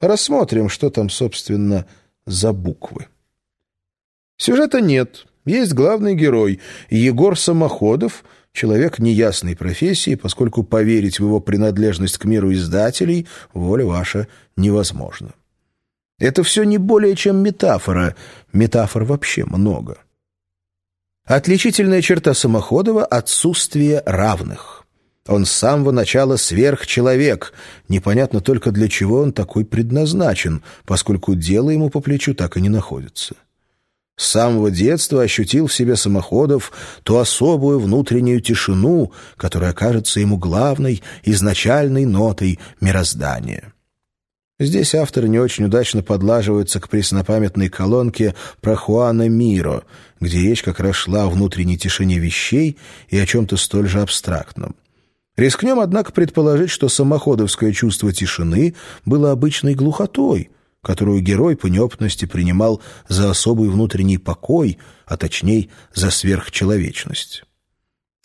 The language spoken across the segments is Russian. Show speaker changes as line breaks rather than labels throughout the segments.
Рассмотрим, что там, собственно, за буквы. Сюжета нет. Есть главный герой Егор Самоходов, человек неясной профессии, поскольку поверить в его принадлежность к миру издателей воля ваша невозможно. Это все не более чем метафора. Метафор вообще много. Отличительная черта Самоходова — отсутствие равных. Он с самого начала сверхчеловек. Непонятно только, для чего он такой предназначен, поскольку дело ему по плечу так и не находится. С самого детства ощутил в себе Самоходов ту особую внутреннюю тишину, которая кажется ему главной, изначальной нотой мироздания. Здесь автор не очень удачно подлаживается к преснопамятной колонке про Хуана Миро, где речь как раз шла о внутренней тишине вещей и о чем-то столь же абстрактном. Рискнем, однако, предположить, что самоходовское чувство тишины было обычной глухотой, которую герой по неопытности принимал за особый внутренний покой, а точнее за сверхчеловечность.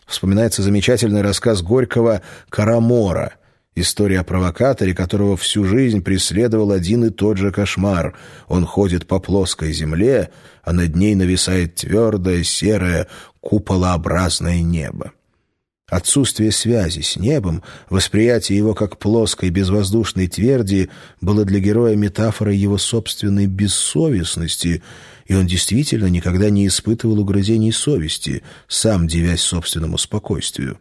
Вспоминается замечательный рассказ Горького «Карамора», История о провокаторе, которого всю жизнь преследовал один и тот же кошмар. Он ходит по плоской земле, а над ней нависает твердое, серое, куполообразное небо. Отсутствие связи с небом, восприятие его как плоской безвоздушной тверди было для героя метафорой его собственной бессовестности, и он действительно никогда не испытывал угрызений совести, сам девясь собственному спокойствию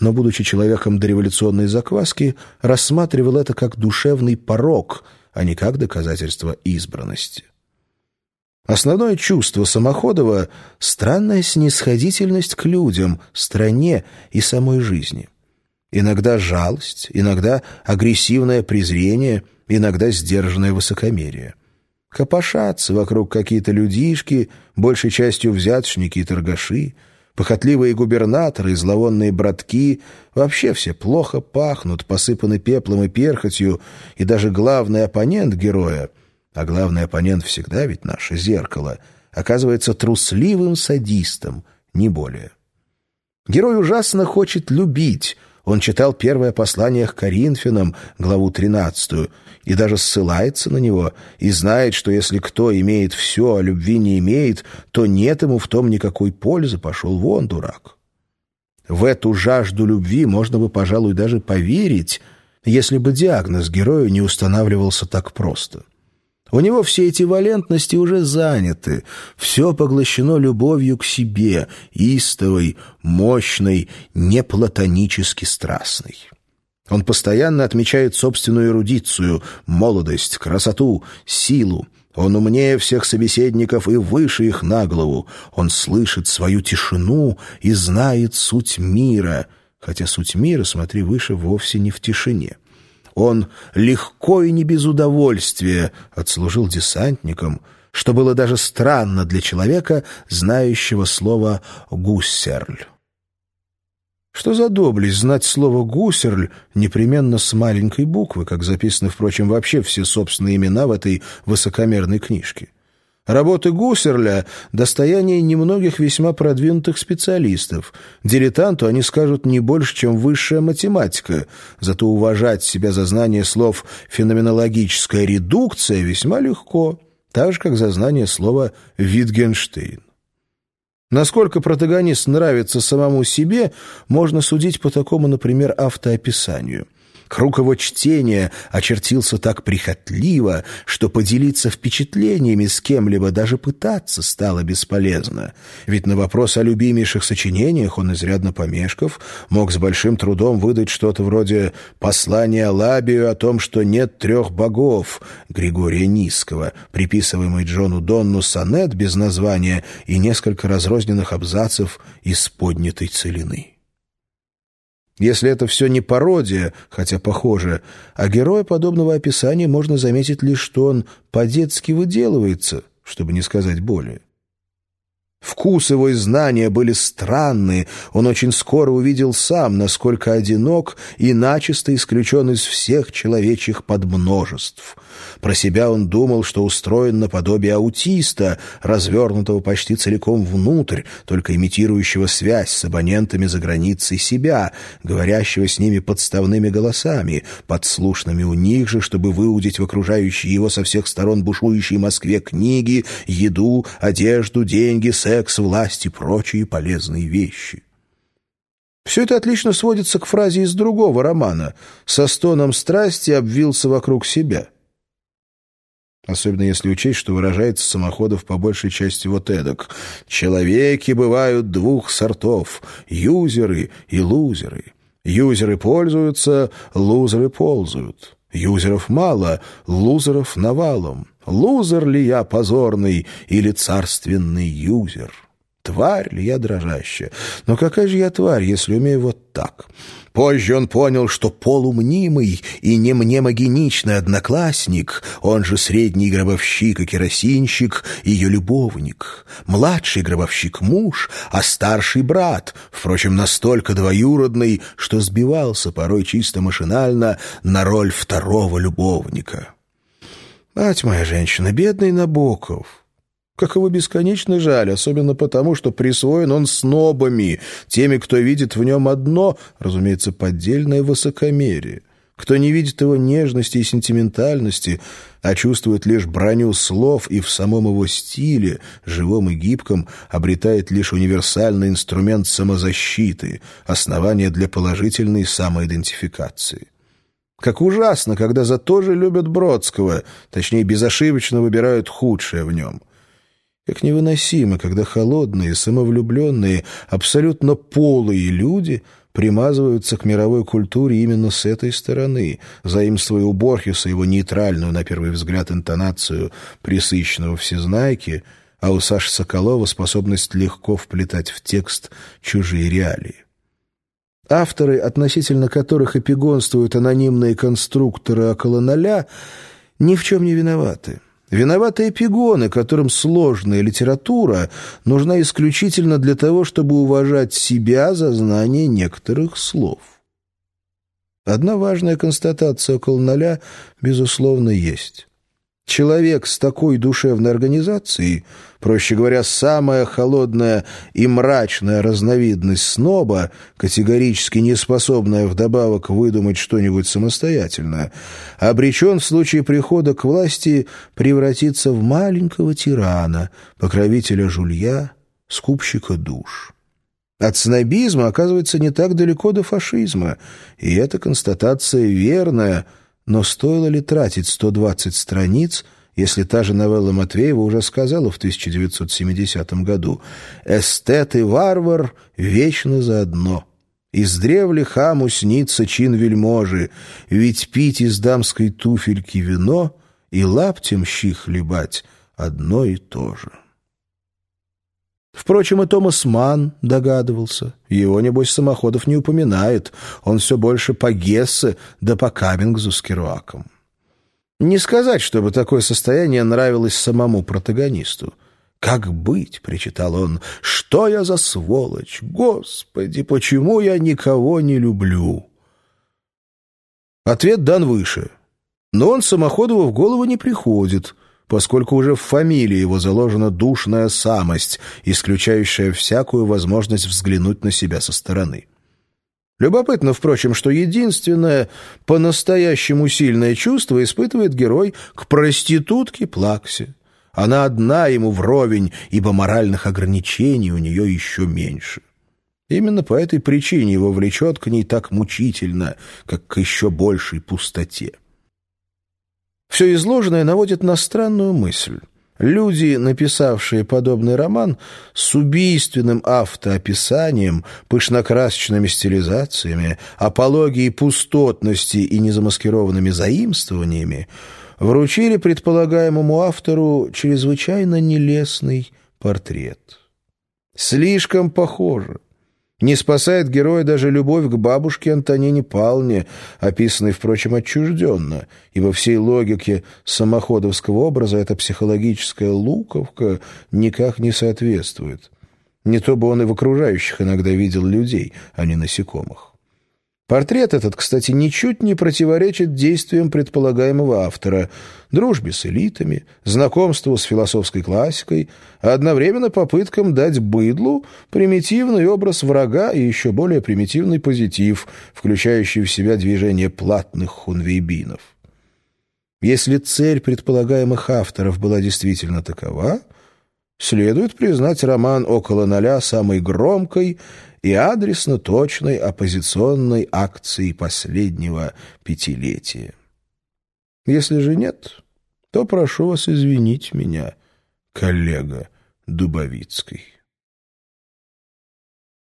но, будучи человеком дореволюционной закваски, рассматривал это как душевный порог, а не как доказательство избранности. Основное чувство Самоходова — странная снисходительность к людям, стране и самой жизни. Иногда жалость, иногда агрессивное презрение, иногда сдержанное высокомерие. Копошатся вокруг какие-то людишки, большей частью взяточники и торгаши, Похотливые губернаторы и зловонные братки вообще все плохо пахнут, посыпаны пеплом и перхотью, и даже главный оппонент героя, а главный оппонент всегда ведь наше зеркало, оказывается трусливым садистом, не более. Герой ужасно хочет любить, он читал первое послание к Коринфянам, главу 13, и даже ссылается на него, и знает, что если кто имеет все, а любви не имеет, то нет ему в том никакой пользы, пошел вон, дурак. В эту жажду любви можно бы, пожалуй, даже поверить, если бы диагноз герою не устанавливался так просто. У него все эти валентности уже заняты, все поглощено любовью к себе, истовой, мощной, не платонически страстной. Он постоянно отмечает собственную эрудицию, молодость, красоту, силу. Он умнее всех собеседников и выше их на голову. Он слышит свою тишину и знает суть мира, хотя суть мира, смотри выше, вовсе не в тишине. Он легко и не без удовольствия отслужил десантником, что было даже странно для человека, знающего слово «гуссерль». Что за доблесть знать слово «гусерль» непременно с маленькой буквы, как записаны, впрочем, вообще все собственные имена в этой высокомерной книжке? Работы Гуссерля — достояние немногих весьма продвинутых специалистов. Дилетанту они скажут не больше, чем высшая математика, зато уважать себя за знание слов «феноменологическая редукция» весьма легко, так же, как за знание слова «Витгенштейн». Насколько протагонист нравится самому себе, можно судить по такому, например, автоописанию. Круг его чтения очертился так прихотливо, что поделиться впечатлениями с кем-либо даже пытаться стало бесполезно. Ведь на вопрос о любимейших сочинениях он, изрядно помешков, мог с большим трудом выдать что-то вроде «Послание Лабию о том, что нет трех богов» Григория Низкого, приписываемый Джону Донну сонет без названия и несколько разрозненных абзацев из поднятой целины. Если это все не пародия, хотя похоже, а героя подобного описания можно заметить лишь, что он по-детски выделывается, чтобы не сказать более. Вкус его и знания были странные, он очень скоро увидел сам, насколько одинок и начисто исключен из всех человечьих подмножеств. Про себя он думал, что устроен наподобие аутиста, развернутого почти целиком внутрь, только имитирующего связь с абонентами за границей себя, говорящего с ними подставными голосами, подслушными у них же, чтобы выудить в окружающие его со всех сторон бушующей Москве книги, еду, одежду, деньги, секс, власть и прочие полезные вещи. Все это отлично сводится к фразе из другого романа «Со стоном страсти обвился вокруг себя». Особенно если учесть, что выражается самоходов по большей части вот эдак. «Человеки бывают двух сортов — юзеры и лузеры. Юзеры пользуются, лузеры ползают. Юзеров мало, лузеров навалом. Лузер ли я позорный или царственный юзер?» Тварь ли я дрожащая? Но какая же я тварь, если умею вот так? Позже он понял, что полумнимый и немнемогеничный одноклассник, он же средний гробовщик и керосинщик, ее любовник, младший гробовщик — муж, а старший — брат, впрочем, настолько двоюродный, что сбивался порой чисто машинально на роль второго любовника. Мать моя женщина, бедный Набоков! Как его бесконечно жаль, особенно потому, что присвоен он снобами, теми, кто видит в нем одно, разумеется, поддельное высокомерие, кто не видит его нежности и сентиментальности, а чувствует лишь броню слов и в самом его стиле, живом и гибком, обретает лишь универсальный инструмент самозащиты, основание для положительной самоидентификации. Как ужасно, когда за то же любят Бродского, точнее, безошибочно выбирают худшее в нем — как невыносимо, когда холодные, самовлюбленные, абсолютно полые люди примазываются к мировой культуре именно с этой стороны, заимствуя у Борхеса его нейтральную, на первый взгляд, интонацию присыщенного всезнайки, а у Саши Соколова способность легко вплетать в текст чужие реалии. Авторы, относительно которых эпигонствуют анонимные конструкторы около ноля, ни в чем не виноваты. Виноваты эпигоны, которым сложная литература нужна исключительно для того, чтобы уважать себя за знание некоторых слов. Одна важная констатация около ноля, безусловно, есть. Человек с такой душевной организацией, проще говоря, самая холодная и мрачная разновидность сноба, категорически не способная вдобавок выдумать что-нибудь самостоятельно, обречен в случае прихода к власти превратиться в маленького тирана, покровителя жулья, скупщика душ. От снобизма, оказывается, не так далеко до фашизма, и эта констатация верная – но стоило ли тратить 120 страниц, если та же новелла Матвеева уже сказала в 1970 году «Эстет и варвар вечно заодно». Из древли хаму снится чин вельможи, ведь пить из дамской туфельки вино и лаптем щи хлебать одно и то же. Впрочем, и Томас Манн догадывался. Его, небось, самоходов не упоминает. Он все больше по Гессе да по Камингзу с Керуаком. Не сказать, чтобы такое состояние нравилось самому протагонисту. «Как быть?» — причитал он. «Что я за сволочь? Господи, почему я никого не люблю?» Ответ дан выше. Но он Самоходову в голову не приходит — поскольку уже в фамилии его заложена душная самость, исключающая всякую возможность взглянуть на себя со стороны. Любопытно, впрочем, что единственное по-настоящему сильное чувство испытывает герой к проститутке Плаксе. Она одна ему вровень, ибо моральных ограничений у нее еще меньше. Именно по этой причине его влечет к ней так мучительно, как к еще большей пустоте. Все изложенное наводит на странную мысль. Люди, написавшие подобный роман, с убийственным автоописанием, пышнокрасочными стилизациями, апологией пустотности и незамаскированными заимствованиями, вручили предполагаемому автору чрезвычайно нелестный портрет. Слишком похоже. Не спасает героя даже любовь к бабушке Антонине Павловне, описанной, впрочем, отчужденно, и во всей логике самоходовского образа эта психологическая луковка никак не соответствует. Не то бы он и в окружающих иногда видел людей, а не насекомых. Портрет этот, кстати, ничуть не противоречит действиям предполагаемого автора, дружбе с элитами, знакомству с философской классикой, а одновременно попыткам дать быдлу примитивный образ врага и еще более примитивный позитив, включающий в себя движение платных хунвейбинов. Если цель предполагаемых авторов была действительно такова, следует признать роман «Около ноля» самой громкой и адресно точной оппозиционной акции последнего пятилетия. Если же нет, то прошу вас извинить меня, коллега Дубовицкий.